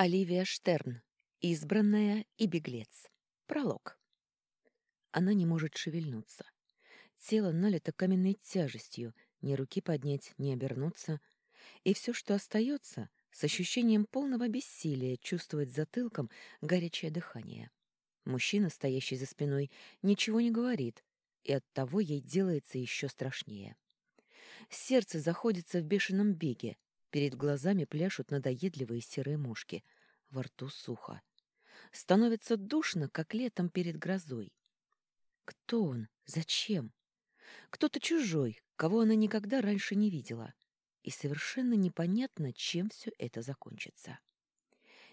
Оливия Штерн. Избранная и беглец. Пролог. Она не может шевельнуться. Тело налито каменной тяжестью, ни руки поднять, ни обернуться. И все, что остается, с ощущением полного бессилия чувствовать затылком горячее дыхание. Мужчина, стоящий за спиной, ничего не говорит, и оттого ей делается еще страшнее. Сердце заходится в бешеном беге, Перед глазами пляшут надоедливые серые мушки. Во рту сухо. Становится душно, как летом перед грозой. Кто он? Зачем? Кто-то чужой, кого она никогда раньше не видела. И совершенно непонятно, чем все это закончится.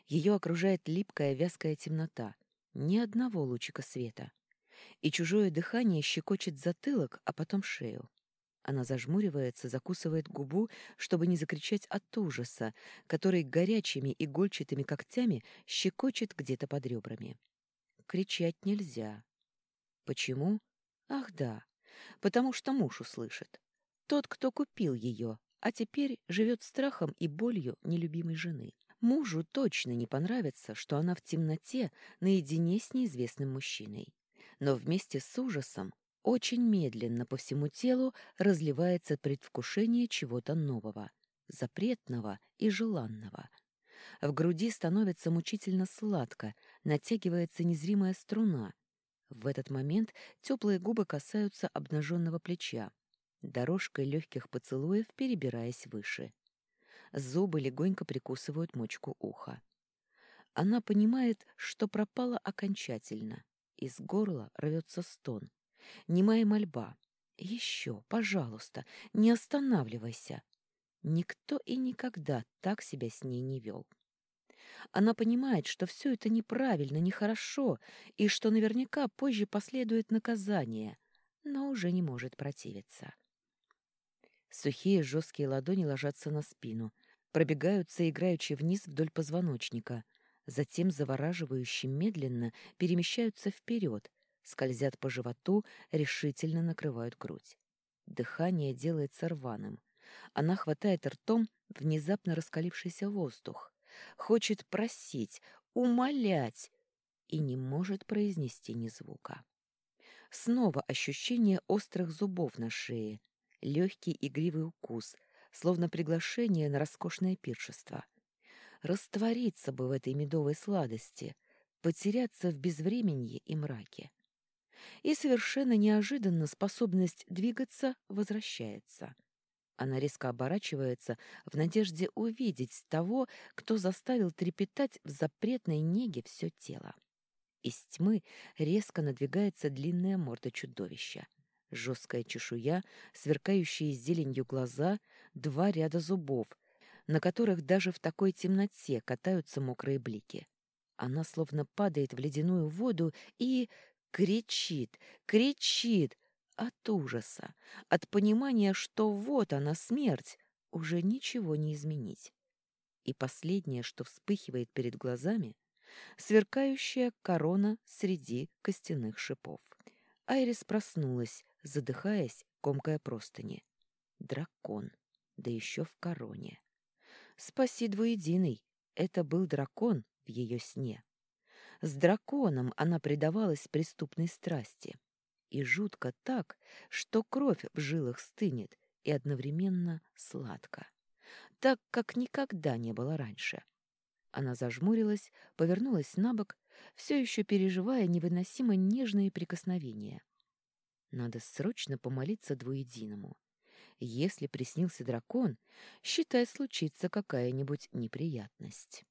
Ее окружает липкая вязкая темнота, ни одного лучика света. И чужое дыхание щекочет затылок, а потом шею. Она зажмуривается, закусывает губу, чтобы не закричать от ужаса, который горячими игольчатыми когтями щекочет где-то под ребрами. Кричать нельзя. Почему? Ах да, потому что муж услышит. Тот, кто купил ее, а теперь живет страхом и болью нелюбимой жены. Мужу точно не понравится, что она в темноте наедине с неизвестным мужчиной. Но вместе с ужасом очень медленно по всему телу разливается предвкушение чего-то нового, запретного и желанного. В груди становится мучительно сладко, натягивается незримая струна. В этот момент теплые губы касаются обнаженного плеча, дорожкой легких поцелуев перебираясь выше. Зубы легонько прикусывают мочку уха. Она понимает, что пропала окончательно. Из горла рвется стон — немая мольба. «Еще, пожалуйста, не останавливайся!» Никто и никогда так себя с ней не вел. Она понимает, что все это неправильно, нехорошо, и что наверняка позже последует наказание, но уже не может противиться. Сухие жесткие ладони ложатся на спину, пробегаются играючи вниз вдоль позвоночника, затем завораживающе медленно перемещаются вперед, скользят по животу, решительно накрывают грудь. Дыхание делается рваным. Она хватает ртом внезапно раскалившийся воздух, хочет просить, умолять и не может произнести ни звука. Снова ощущение острых зубов на шее, легкий игривый укус, словно приглашение на роскошное пиршество. Раствориться бы в этой медовой сладости, потеряться в безвременье и мраке и совершенно неожиданно способность двигаться возвращается. Она резко оборачивается в надежде увидеть того, кто заставил трепетать в запретной неге все тело. Из тьмы резко надвигается длинная морда чудовища. Жесткая чешуя, сверкающие зеленью глаза, два ряда зубов, на которых даже в такой темноте катаются мокрые блики. Она словно падает в ледяную воду и кричит, кричит от ужаса, от понимания, что вот она, смерть, уже ничего не изменить. И последнее, что вспыхивает перед глазами, сверкающая корона среди костяных шипов. Айрис проснулась, задыхаясь, комкая простыни. Дракон, да еще в короне. Спаси двуединый, это был дракон в ее сне. С драконом она предавалась преступной страсти. И жутко так, что кровь в жилах стынет и одновременно сладко. Так, как никогда не было раньше. Она зажмурилась, повернулась на бок, все еще переживая невыносимо нежные прикосновения. Надо срочно помолиться двуединому. Если приснился дракон, считай, случится какая-нибудь неприятность.